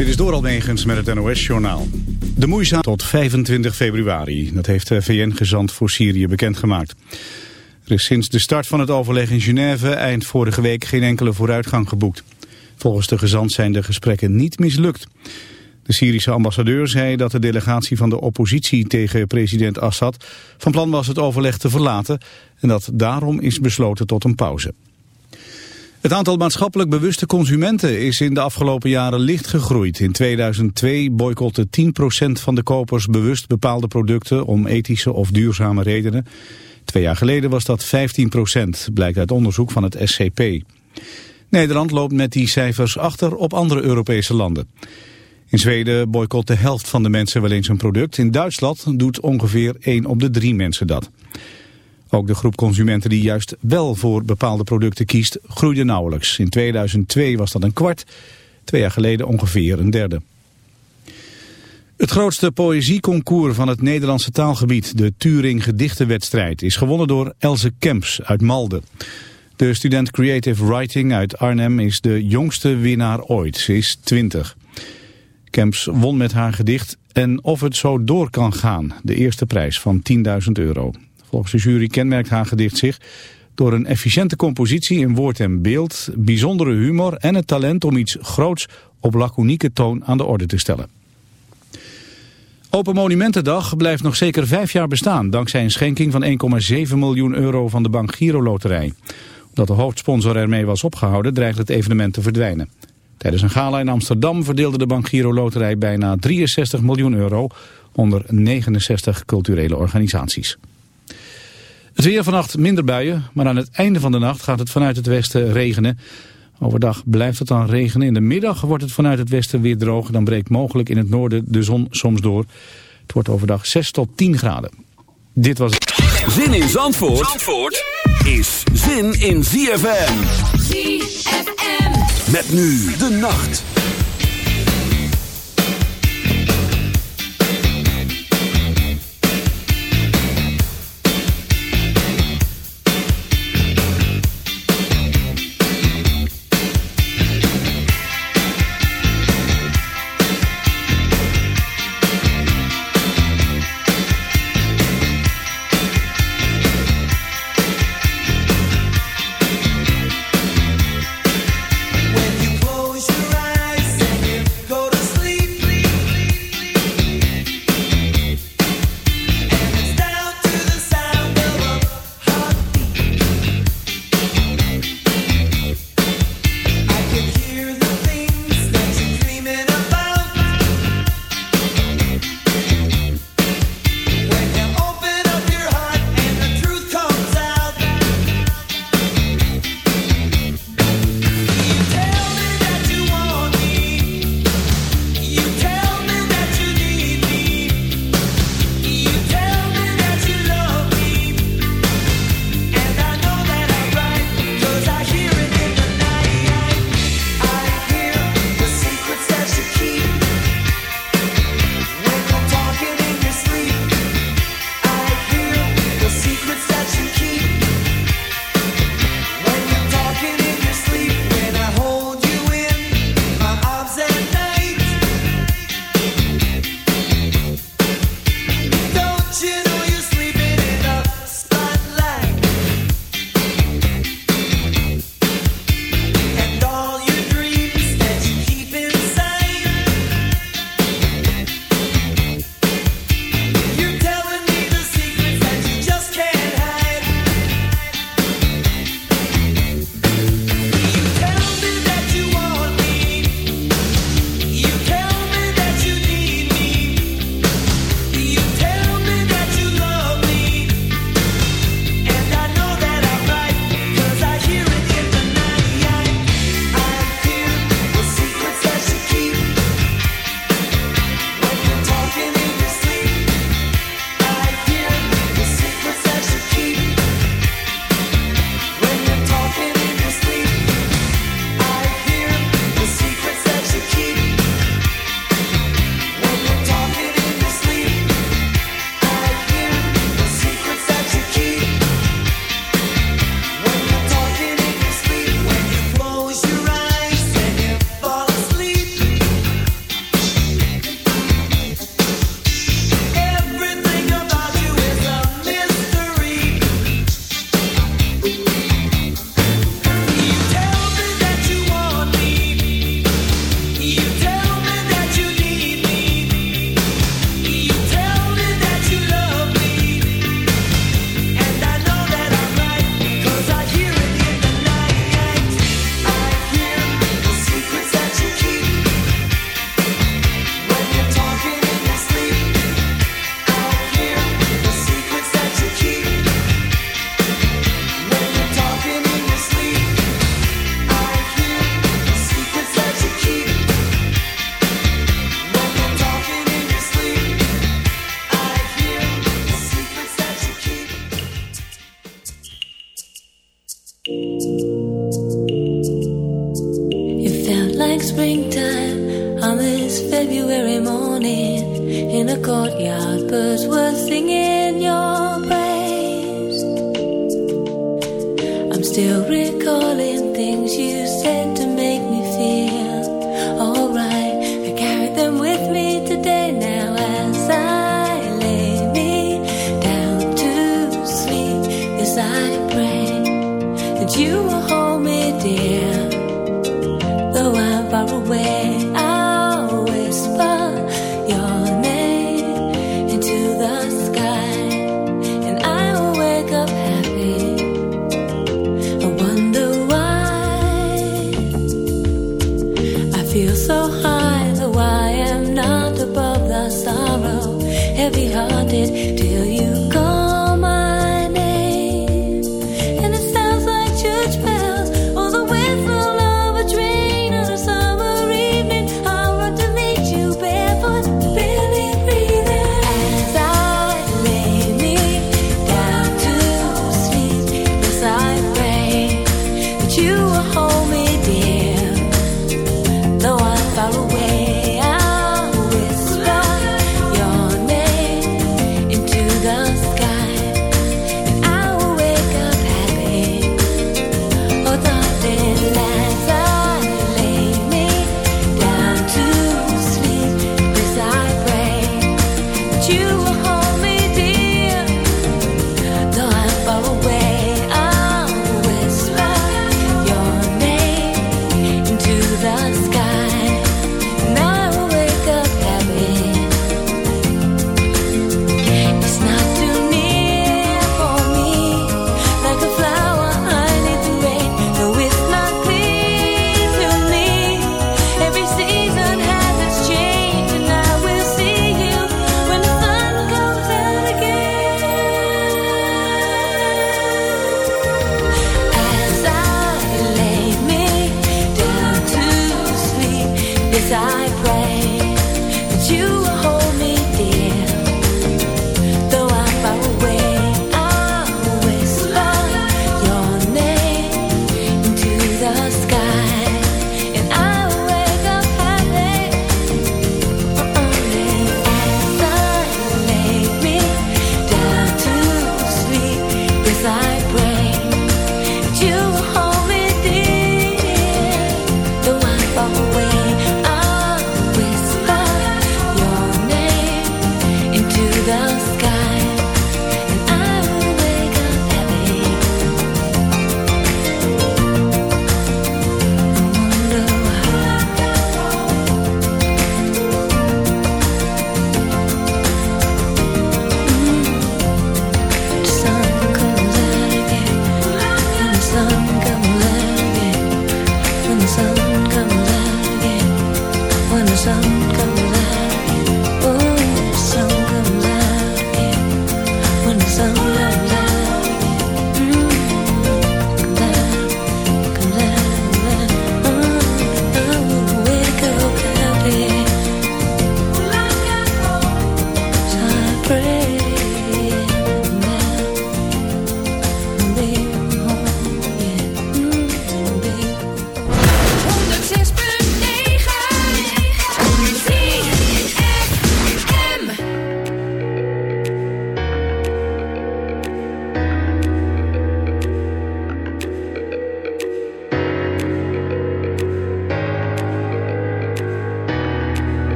Dit is door Almegens met het NOS-journaal. De moeizaam tot 25 februari. Dat heeft de VN-gezant voor Syrië bekendgemaakt. Er is sinds de start van het overleg in Genève eind vorige week geen enkele vooruitgang geboekt. Volgens de gezant zijn de gesprekken niet mislukt. De Syrische ambassadeur zei dat de delegatie van de oppositie tegen president Assad van plan was het overleg te verlaten en dat daarom is besloten tot een pauze. Het aantal maatschappelijk bewuste consumenten is in de afgelopen jaren licht gegroeid. In 2002 boycotte 10% van de kopers bewust bepaalde producten om ethische of duurzame redenen. Twee jaar geleden was dat 15%, blijkt uit onderzoek van het SCP. Nederland loopt met die cijfers achter op andere Europese landen. In Zweden boycott de helft van de mensen wel eens een product. In Duitsland doet ongeveer 1 op de 3 mensen dat. Ook de groep consumenten die juist wel voor bepaalde producten kiest, groeide nauwelijks. In 2002 was dat een kwart, twee jaar geleden ongeveer een derde. Het grootste poëzieconcours van het Nederlandse taalgebied, de Turing Gedichtenwedstrijd, is gewonnen door Else Kemps uit Malden. De student Creative Writing uit Arnhem is de jongste winnaar ooit. Ze is 20. Kemps won met haar gedicht En of het zo door kan gaan, de eerste prijs van 10.000 euro. Volgens de jury kenmerkt haar gedicht zich door een efficiënte compositie in woord en beeld, bijzondere humor en het talent om iets groots op laconieke toon aan de orde te stellen. Open Monumentendag blijft nog zeker vijf jaar bestaan... dankzij een schenking van 1,7 miljoen euro van de Bank Giro Loterij. Omdat de hoofdsponsor ermee was opgehouden, dreigt het evenement te verdwijnen. Tijdens een gala in Amsterdam verdeelde de Bank Giro Loterij bijna 63 miljoen euro... onder 69 culturele organisaties. Het weer vannacht minder buien, maar aan het einde van de nacht gaat het vanuit het westen regenen. Overdag blijft het dan regenen. In de middag wordt het vanuit het westen weer droog. Dan breekt mogelijk in het noorden de zon soms door. Het wordt overdag 6 tot 10 graden. Dit was het. Zin in Zandvoort, Zandvoort is zin in ZFM. ZFM. Met nu de nacht.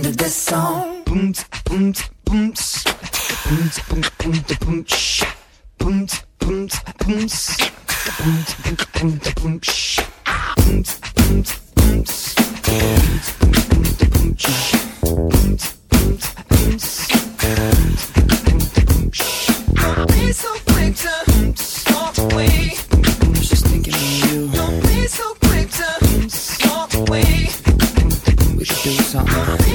end of this song. Boom, boom, boom, boom, boom, boom, boom, boom, boom, boom, Pizza.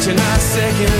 Catching our second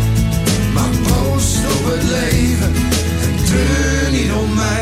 Leven en treur niet om mij.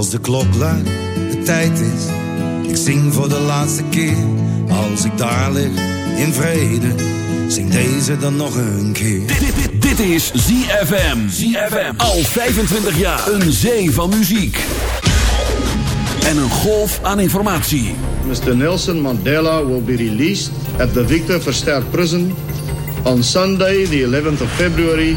als de klok luidt, de tijd is, ik zing voor de laatste keer. Als ik daar lig, in vrede, zing deze dan nog een keer. Dit, dit, dit is ZFM. ZFM. Al 25 jaar. Een zee van muziek. En een golf aan informatie. Mr. Nelson Mandela will be released at the Victor Verster Prison on Sunday, the 11th of February,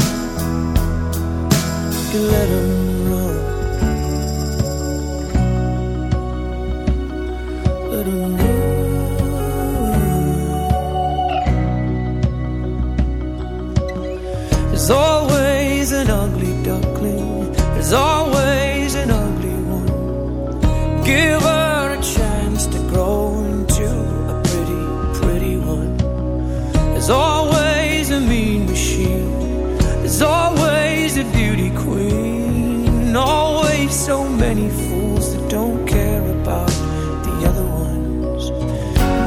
letter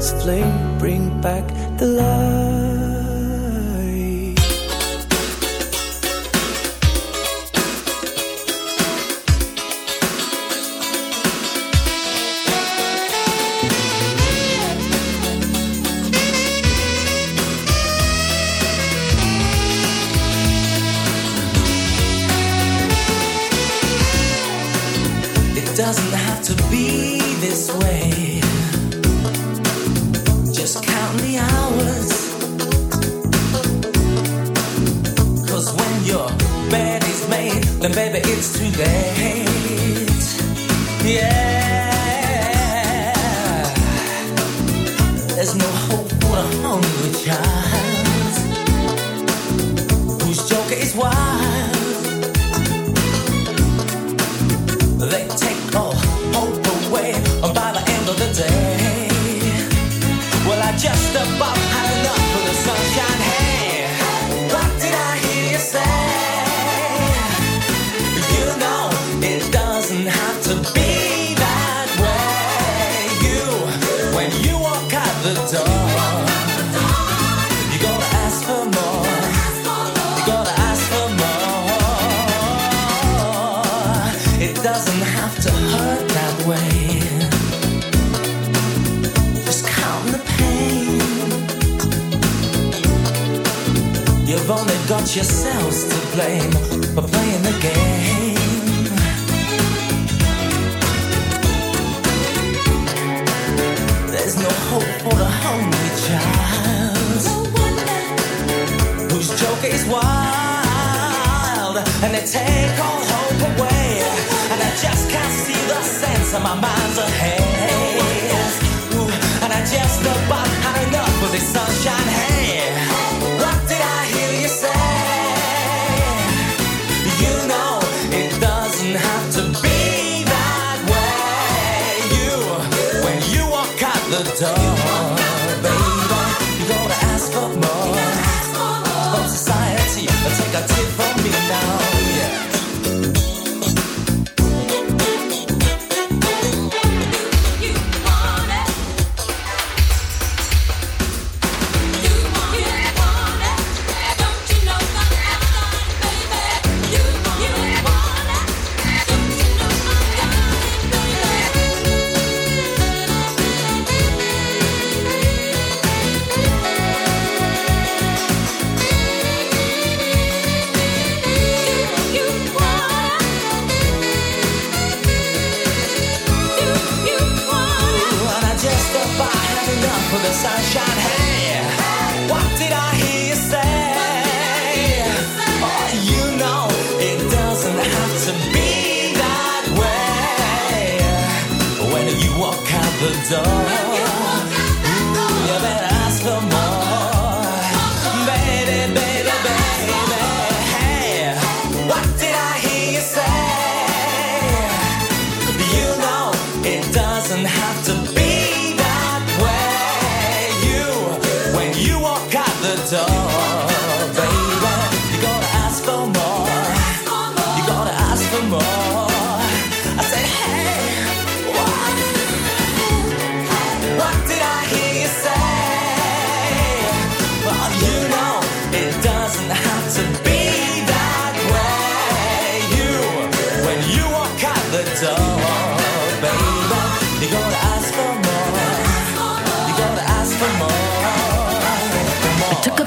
flame bring back the love.